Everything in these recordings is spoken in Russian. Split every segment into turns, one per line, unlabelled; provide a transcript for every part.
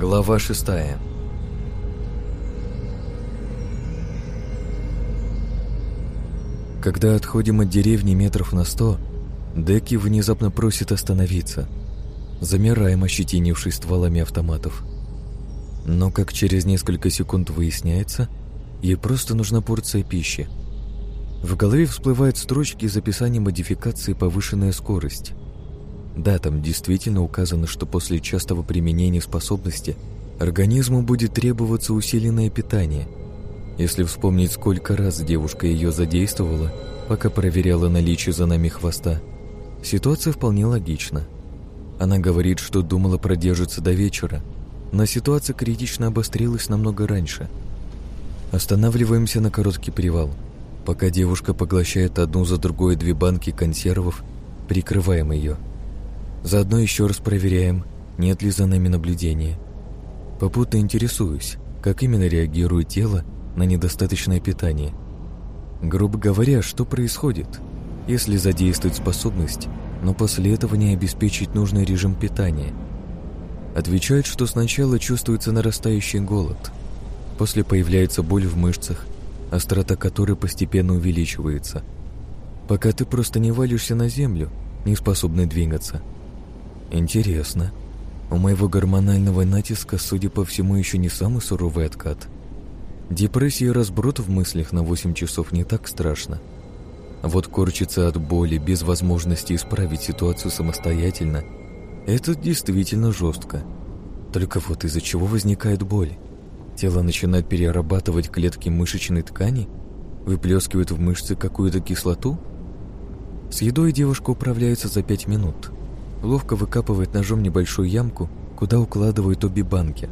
Глава шестая Когда отходим от деревни метров на сто, Деки внезапно просит остановиться. Замираем, ощетинившись стволами автоматов. Но как через несколько секунд выясняется, ей просто нужна порция пищи. В голове всплывают строчки из описания модификации «Повышенная скорость». Да, там действительно указано, что после частого применения способности организму будет требоваться усиленное питание. Если вспомнить, сколько раз девушка ее задействовала, пока проверяла наличие за нами хвоста, ситуация вполне логична. Она говорит, что думала продержаться до вечера, но ситуация критично обострилась намного раньше. Останавливаемся на короткий привал. Пока девушка поглощает одну за другой две банки консервов, прикрываем ее – Заодно еще раз проверяем, нет ли за нами наблюдения. Попутно интересуюсь, как именно реагирует тело на недостаточное питание. Грубо говоря, что происходит, если задействовать способность, но после этого не обеспечить нужный режим питания. Отвечают, что сначала чувствуется нарастающий голод, после появляется боль в мышцах, острота которой постепенно увеличивается, пока ты просто не валишься на землю, не способный двигаться – Интересно. У моего гормонального натиска, судя по всему, еще не самый суровый откат. Депрессия и разброд в мыслях на 8 часов не так страшно. Вот корчиться от боли без возможности исправить ситуацию самостоятельно – это действительно жестко. Только вот из-за чего возникает боль? Тело начинает перерабатывать клетки мышечной ткани, выплескивает в мышцы какую-то кислоту. С едой девушка управляется за 5 минут – ловко выкапывает ножом небольшую ямку, куда укладывает обе банки.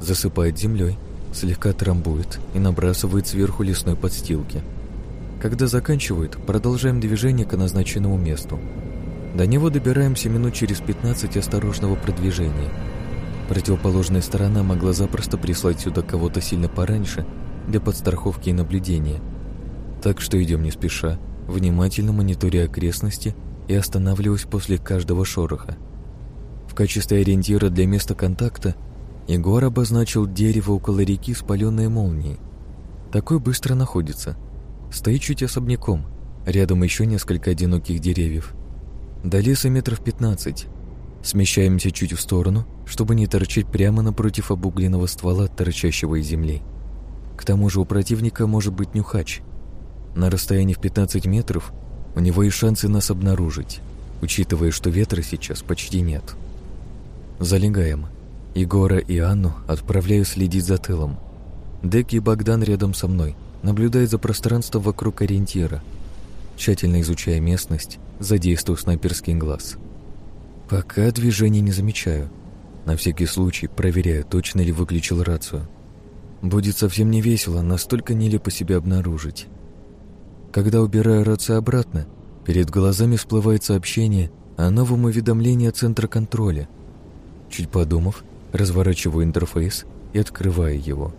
Засыпает землей, слегка трамбует и набрасывает сверху лесной подстилки. Когда заканчивает, продолжаем движение к назначенному месту. До него добираемся минут через 15 осторожного продвижения. Противоположная сторона могла запросто прислать сюда кого-то сильно пораньше для подстраховки и наблюдения. Так что идем не спеша, внимательно мониторя окрестности и останавливаюсь после каждого шороха. В качестве ориентира для места контакта Егор обозначил дерево около реки, спаленной молнией. Такой быстро находится. Стоит чуть особняком, рядом еще несколько одиноких деревьев. До леса метров 15. Смещаемся чуть в сторону, чтобы не торчать прямо напротив обугленного ствола, торчащего из земли. К тому же у противника может быть нюхач. На расстоянии в 15 метров у него и шансы нас обнаружить, учитывая, что ветра сейчас почти нет. Залегаем. Егора и Анну отправляю следить за тылом. Дек и Богдан рядом со мной, наблюдают за пространством вокруг ориентира, тщательно изучая местность, задействуя снайперский глаз. Пока движений не замечаю. На всякий случай проверяю, точно ли выключил рацию. Будет совсем не весело, настолько нелепо себя обнаружить. Когда убираю рацию обратно, перед глазами всплывает сообщение о новом уведомлении Центра контроля. Чуть подумав, разворачиваю интерфейс и открываю его.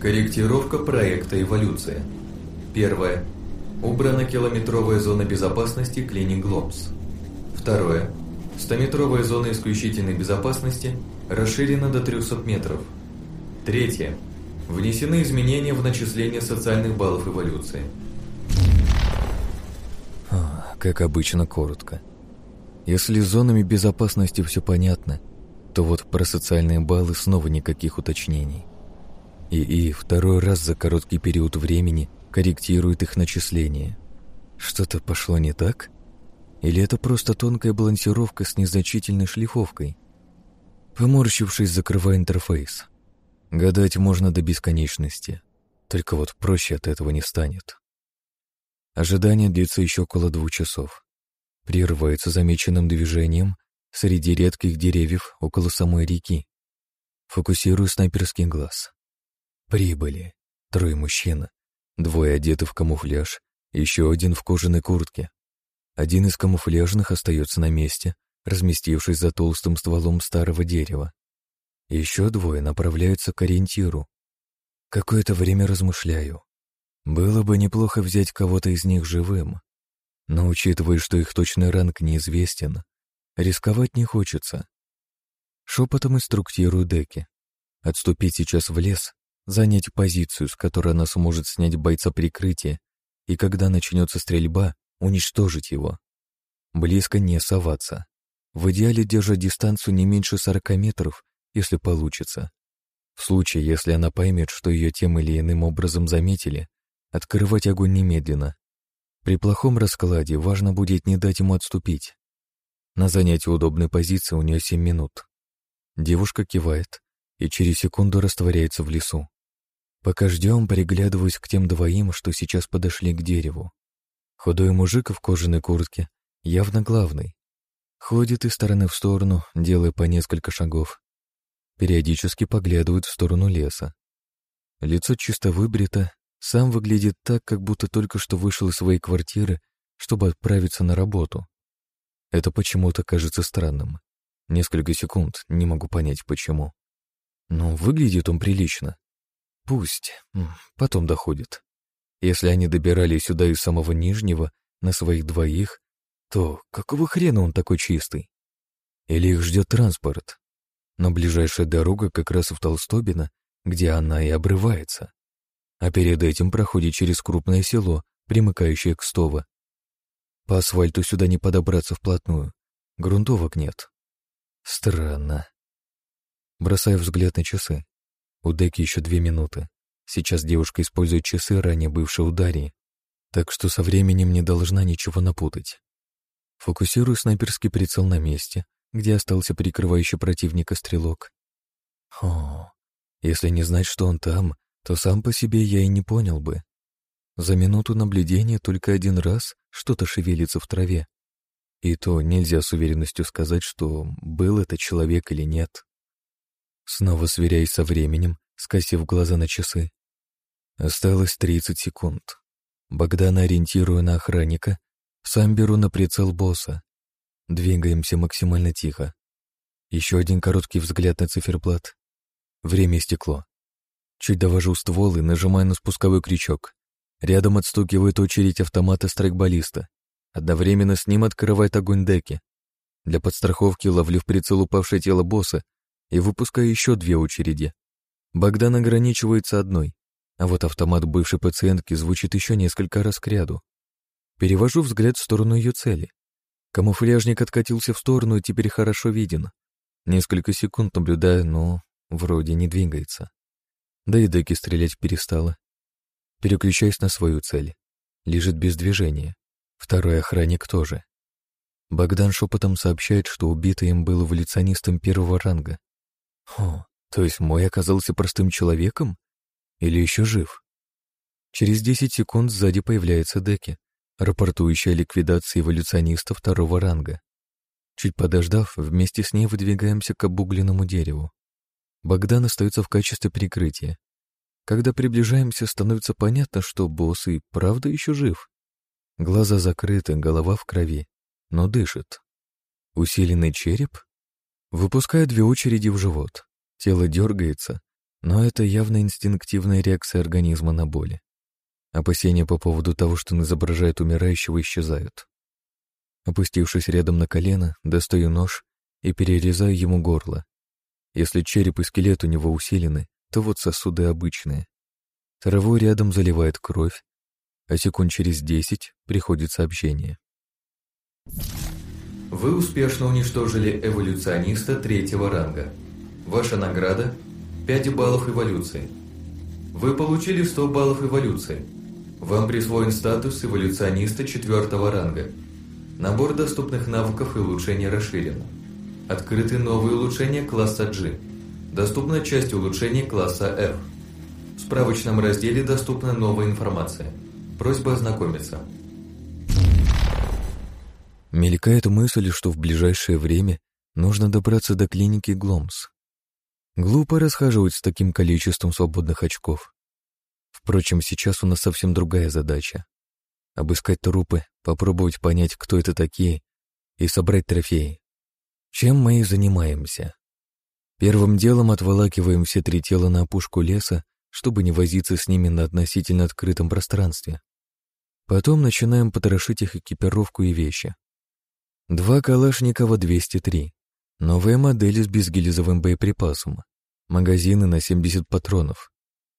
Корректировка проекта «Эволюция». Первое. Убрана километровая зона безопасности Клининг Ломс. Второе. 100-метровая зона исключительной безопасности расширена до 300 метров. Третье. Внесены изменения в начисление социальных баллов эволюции.
Как обычно, коротко. Если с зонами безопасности все понятно, то вот про социальные баллы снова никаких уточнений. И и второй раз за короткий период времени корректирует их начисление. Что-то пошло не так? Или это просто тонкая балансировка с незначительной шлифовкой? Поморщившись, закрываю интерфейс. Гадать можно до бесконечности, только вот проще от этого не станет. Ожидание длится еще около двух часов. Прерывается замеченным движением среди редких деревьев около самой реки. Фокусирую снайперский глаз. Прибыли. Трое мужчин. Двое одеты в камуфляж, еще один в кожаной куртке. Один из камуфляжных остается на месте, разместившись за толстым стволом старого дерева. Еще двое направляются к ориентиру. Какое-то время размышляю. Было бы неплохо взять кого-то из них живым. Но, учитывая, что их точный ранг неизвестен, рисковать не хочется. Шепотом инструктирую Деки. Отступить сейчас в лес, занять позицию, с которой она сможет снять бойца прикрытия, и когда начнется стрельба, уничтожить его. Близко не соваться. В идеале держать дистанцию не меньше 40 метров, если получится. В случае, если она поймет, что ее тем или иным образом заметили, открывать огонь немедленно. При плохом раскладе важно будет не дать ему отступить. На занятие удобной позиции у нее 7 минут. Девушка кивает и через секунду растворяется в лесу. Пока ждем, приглядываюсь к тем двоим, что сейчас подошли к дереву. Худой мужик в кожаной куртке, явно главный. Ходит из стороны в сторону, делая по несколько шагов. Периодически поглядывает в сторону леса. Лицо чисто выбрито, сам выглядит так, как будто только что вышел из своей квартиры, чтобы отправиться на работу. Это почему-то кажется странным. Несколько секунд, не могу понять, почему. Но выглядит он прилично. Пусть, потом доходит. Если они добирались сюда из самого Нижнего, на своих двоих, то какого хрена он такой чистый? Или их ждет транспорт? Но ближайшая дорога как раз в Толстобино, где она и обрывается. А перед этим проходит через крупное село, примыкающее к Стово. По асфальту сюда не подобраться вплотную. Грунтовок нет. Странно. Бросаю взгляд на часы. У Деки еще две минуты. Сейчас девушка использует часы, ранее бывшие у Дарьи, так что со временем не должна ничего напутать. Фокусирую снайперский прицел на месте, где остался прикрывающий противника стрелок. О, если не знать, что он там, то сам по себе я и не понял бы. За минуту наблюдения только один раз что-то шевелится в траве. И то нельзя с уверенностью сказать, что был это человек или нет. Снова сверяясь со временем, скосив глаза на часы. Осталось 30 секунд. Богдана ориентирую на охранника, сам беру на прицел босса. Двигаемся максимально тихо. Еще один короткий взгляд на циферблат. Время истекло. Чуть довожу ствол и нажимаю на спусковой крючок. Рядом отстукивает очередь автомата страйкболиста. Одновременно с ним открывает огонь деки. Для подстраховки ловлю в прицел упавшее тело босса и выпускаю еще две очереди. Богдан ограничивается одной, а вот автомат бывшей пациентки звучит еще несколько раз к ряду. Перевожу взгляд в сторону ее цели. Камуфляжник откатился в сторону и теперь хорошо виден. Несколько секунд наблюдаю, но вроде не двигается. Да и Деки стрелять перестала. Переключаюсь на свою цель. Лежит без движения. Второй охранник тоже. Богдан шепотом сообщает, что убитый им был эволюционистом первого ранга. О, то есть мой оказался простым человеком? Или еще жив? Через 10 секунд сзади появляется Деки, рапортующая о ликвидации эволюциониста второго ранга. Чуть подождав, вместе с ней выдвигаемся к обугленному дереву. Богдан остается в качестве прикрытия. Когда приближаемся, становится понятно, что босс и правда еще жив. Глаза закрыты, голова в крови, но дышит. Усиленный череп? Выпускаю две очереди в живот. Тело дергается, но это явно инстинктивная реакция организма на боли. Опасения по поводу того, что он изображает умирающего, исчезают. Опустившись рядом на колено, достаю нож и перерезаю ему горло. Если череп и скелет у него усилены, то вот сосуды обычные. Траву рядом заливает кровь, а секунд через десять приходит сообщение.
Вы успешно уничтожили эволюциониста третьего ранга. Ваша награда – 5 баллов эволюции. Вы получили 100 баллов эволюции. Вам присвоен статус эволюциониста четвертого ранга. Набор доступных навыков и улучшений расширен. Открыты новые улучшения класса G. Доступна часть улучшений класса F. В справочном разделе доступна новая информация. Просьба ознакомиться.
Мелькает мысль, что в ближайшее время нужно добраться до клиники Гломс. Глупо расхаживать с таким количеством свободных очков. Впрочем, сейчас у нас совсем другая задача. Обыскать трупы, попробовать понять, кто это такие, и собрать трофеи. Чем мы и занимаемся. Первым делом отволакиваем все три тела на опушку леса, чтобы не возиться с ними на относительно открытом пространстве. Потом начинаем потрошить их экипировку и вещи. Два Калашникова 203, Новая модель с безгильзовым боеприпасом. Магазины на 70 патронов.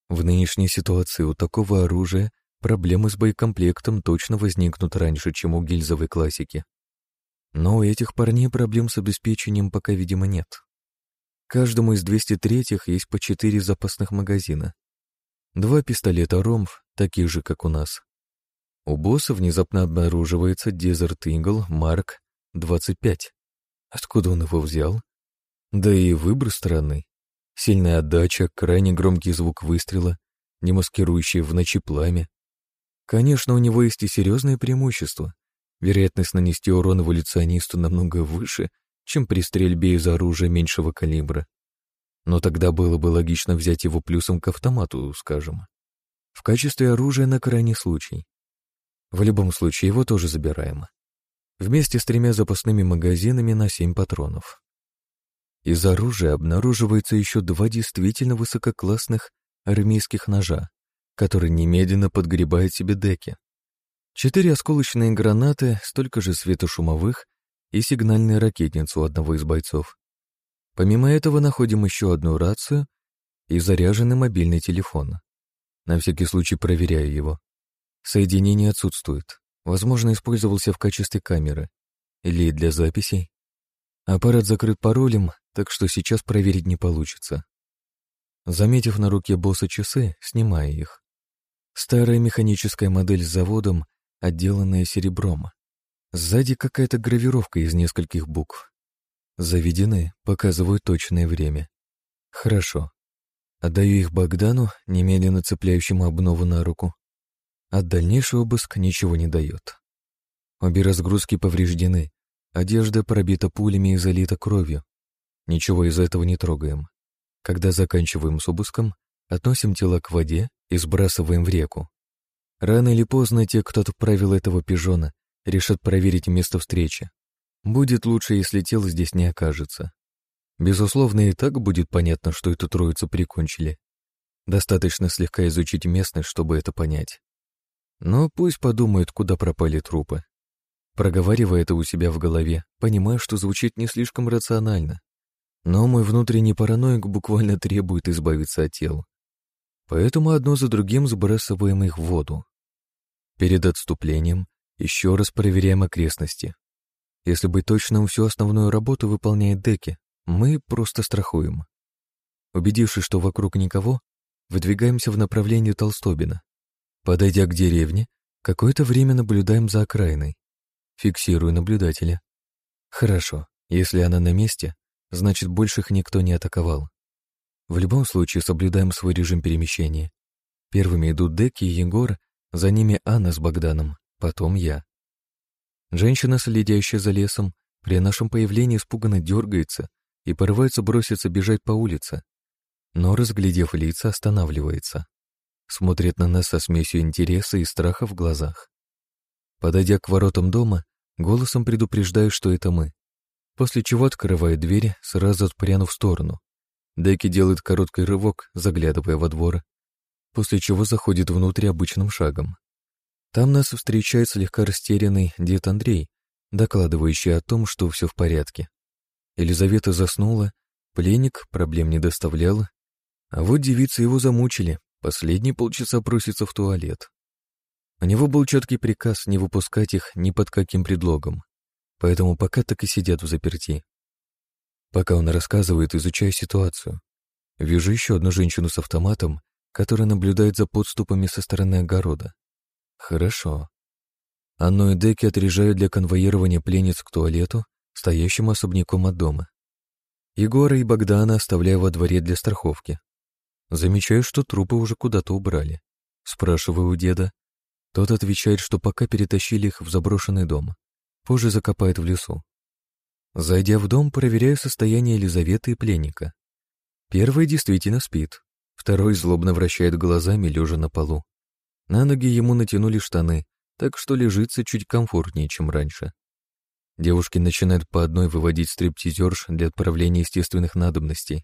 В нынешней ситуации у такого оружия проблемы с боекомплектом точно возникнут раньше, чем у гильзовой классики. Но у этих парней проблем с обеспечением пока, видимо, нет. Каждому из 203-х есть по четыре запасных магазина. Два пистолета «Ромф», такие же, как у нас. У босса внезапно обнаруживается Desert Eagle Mark 25. Откуда он его взял? Да и выбор странный. Сильная отдача, крайне громкий звук выстрела, не маскирующий в ночи пламя. Конечно, у него есть и серьезное преимущество. Вероятность нанести урон эволюционисту намного выше, чем при стрельбе из оружия меньшего калибра. Но тогда было бы логично взять его плюсом к автомату, скажем. В качестве оружия на крайний случай. В любом случае, его тоже забираем. Вместе с тремя запасными магазинами на семь патронов. Из оружия обнаруживается еще два действительно высококлассных армейских ножа, которые немедленно подгребают себе деки. Четыре осколочные гранаты, столько же светошумовых и сигнальная ракетница у одного из бойцов. Помимо этого находим еще одну рацию и заряженный мобильный телефон. На всякий случай проверяю его. Соединение отсутствует. Возможно, использовался в качестве камеры или для записей. Аппарат закрыт паролем, так что сейчас проверить не получится. Заметив на руке босса часы, снимаю их. Старая механическая модель с заводом, отделанная серебром. Сзади какая-то гравировка из нескольких букв. Заведены, показывают точное время. Хорошо. Отдаю их Богдану, немедленно цепляющему обнову на руку. От дальнейшего обыск ничего не дает. Обе разгрузки повреждены, одежда пробита пулями и залита кровью. Ничего из этого не трогаем. Когда заканчиваем с обыском, относим тело к воде и сбрасываем в реку. Рано или поздно те, кто отправил этого пижона, решат проверить место встречи. Будет лучше, если тело здесь не окажется. Безусловно, и так будет понятно, что эту троицу прикончили. Достаточно слегка изучить местность, чтобы это понять. Но пусть подумают, куда пропали трупы. Проговаривая это у себя в голове, понимаю, что звучит не слишком рационально. Но мой внутренний параноик буквально требует избавиться от тел. Поэтому одно за другим сбрасываем их в воду. Перед отступлением еще раз проверяем окрестности. Если быть точным, всю основную работу выполняет Деки, мы просто страхуем. Убедившись, что вокруг никого, выдвигаемся в направлении Толстобина. Подойдя к деревне, какое-то время наблюдаем за окраиной. Фиксирую наблюдателя. Хорошо, если она на месте, значит, больше их никто не атаковал. В любом случае соблюдаем свой режим перемещения. Первыми идут Деки и Егор, за ними Анна с Богданом, потом я. Женщина, следящая за лесом, при нашем появлении испуганно дергается и порывается броситься бежать по улице, но, разглядев лица, останавливается. Смотрит на нас со смесью интереса и страха в глазах. Подойдя к воротам дома, голосом предупреждаю, что это мы, после чего открывает дверь, сразу отпрянув в сторону. Деки делает короткий рывок, заглядывая во двор, после чего заходит внутрь обычным шагом. Там нас встречает слегка растерянный дед Андрей, докладывающий о том, что все в порядке. Елизавета заснула, пленник проблем не доставлял, а вот девицы его замучили, последние полчаса просится в туалет. У него был четкий приказ не выпускать их ни под каким предлогом, поэтому пока так и сидят в заперти. Пока он рассказывает, изучая ситуацию, вижу еще одну женщину с автоматом, которая наблюдает за подступами со стороны огорода. Хорошо. Анну и Деки отряжают для конвоирования пленниц к туалету, стоящему особняком от дома. Егора и Богдана оставляю во дворе для страховки. Замечаю, что трупы уже куда-то убрали. Спрашиваю у деда. Тот отвечает, что пока перетащили их в заброшенный дом. Позже закопают в лесу. Зайдя в дом, проверяю состояние Елизаветы и пленника. Первый действительно спит. Второй злобно вращает глазами, лежа на полу. На ноги ему натянули штаны, так что лежится чуть комфортнее, чем раньше. Девушки начинают по одной выводить стриптизерш для отправления естественных надобностей.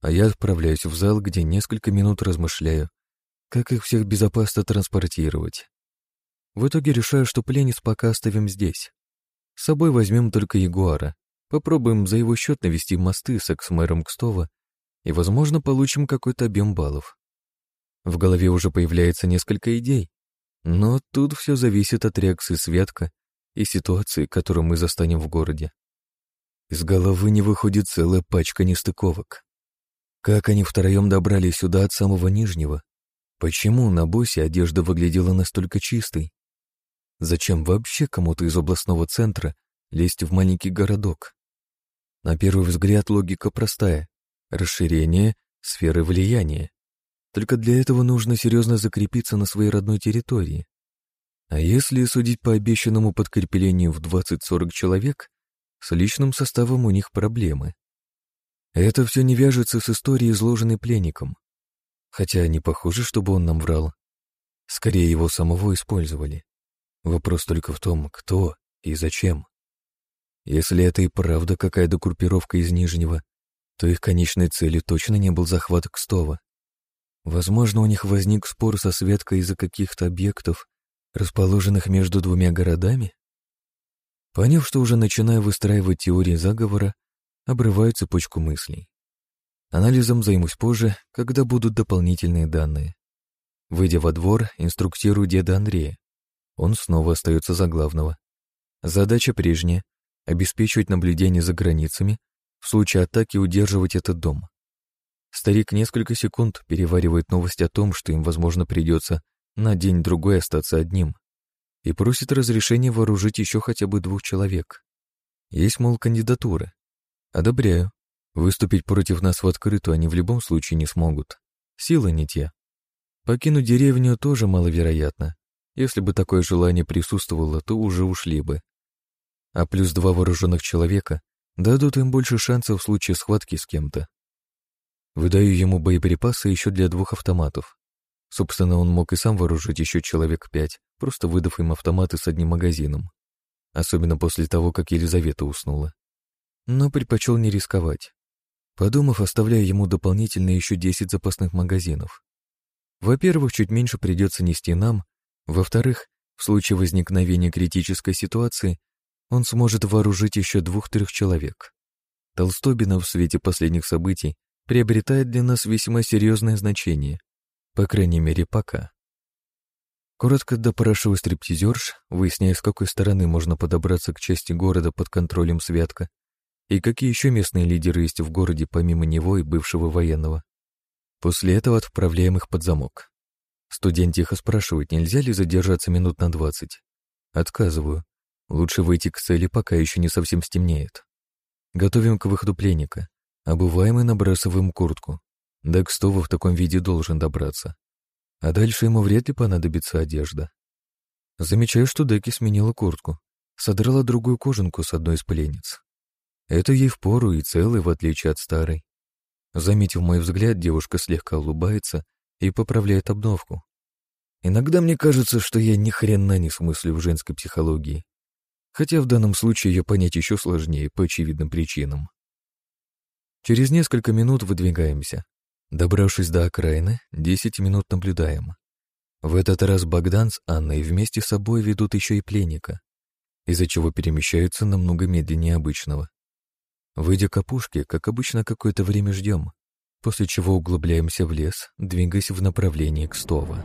А я отправляюсь в зал, где несколько минут размышляю, как их всех безопасно транспортировать. В итоге решаю, что пленниц пока оставим здесь. С собой возьмем только Ягуара, Попробуем за его счет навести мосты с экс-мэром Кстова и, возможно, получим какой-то объем баллов. В голове уже появляется несколько идей, но тут все зависит от реакции Светка и ситуации, которую мы застанем в городе. Из головы не выходит целая пачка нестыковок. Как они втроем добрались сюда от самого нижнего? Почему на боссе одежда выглядела настолько чистой? Зачем вообще кому-то из областного центра лезть в маленький городок? На первый взгляд логика простая. Расширение сферы влияния. Только для этого нужно серьезно закрепиться на своей родной территории. А если судить по обещанному подкреплению в 20-40 человек, с личным составом у них проблемы. Это все не вяжется с историей, изложенной пленником. Хотя не похоже, чтобы он нам врал. Скорее, его самого использовали. Вопрос только в том, кто и зачем. Если это и правда какая-то группировка из Нижнего, то их конечной целью точно не был захват Кстова. Возможно, у них возник спор со Светкой из-за каких-то объектов, расположенных между двумя городами? Поняв, что уже начинаю выстраивать теории заговора, обрываю цепочку мыслей. Анализом займусь позже, когда будут дополнительные данные. Выйдя во двор, инструктирую деда Андрея. Он снова остается за главного. Задача прежняя — обеспечивать наблюдение за границами, в случае атаки удерживать этот дом. Старик несколько секунд переваривает новость о том, что им, возможно, придется на день-другой остаться одним, и просит разрешения вооружить еще хотя бы двух человек. Есть, мол, кандидатуры. Одобряю. Выступить против нас в открытую они в любом случае не смогут. Силы не те. Покинуть деревню тоже маловероятно. Если бы такое желание присутствовало, то уже ушли бы. А плюс два вооруженных человека дадут им больше шансов в случае схватки с кем-то. Выдаю ему боеприпасы еще для двух автоматов. Собственно, он мог и сам вооружить еще человек пять, просто выдав им автоматы с одним магазином. Особенно после того, как Елизавета уснула. Но предпочел не рисковать. Подумав, оставляю ему дополнительно еще 10 запасных магазинов. Во-первых, чуть меньше придется нести нам. Во-вторых, в случае возникновения критической ситуации он сможет вооружить еще двух-трех человек. Толстобина в свете последних событий приобретает для нас весьма серьезное значение, по крайней мере, пока. Коротко допрашиваю стриптизерш, выясняя, с какой стороны можно подобраться к части города под контролем Святка, и какие еще местные лидеры есть в городе помимо него и бывшего военного. После этого отправляем их под замок. Студент тихо спрашивает, нельзя ли задержаться минут на двадцать. Отказываю. Лучше выйти к цели, пока еще не совсем стемнеет. Готовим к выходу пленника. Обуваем и набрасываем куртку. До Кстова в таком виде должен добраться. А дальше ему вряд ли понадобится одежда. Замечаю, что Деки сменила куртку. Содрала другую кожанку с одной из пленниц. Это ей впору и целый, в отличие от старой. Заметив мой взгляд, девушка слегка улыбается и поправляет обновку. Иногда мне кажется, что я ни хрена не смыслю в женской психологии. Хотя в данном случае ее понять еще сложнее по очевидным причинам. Через несколько минут выдвигаемся. Добравшись до окраины, 10 минут наблюдаем. В этот раз Богдан с Анной вместе с собой ведут еще и пленника, из-за чего перемещаются намного медленнее обычного. Выйдя к опушке, как обычно, какое-то время ждем, после чего углубляемся в лес, двигаясь в направлении к Стова.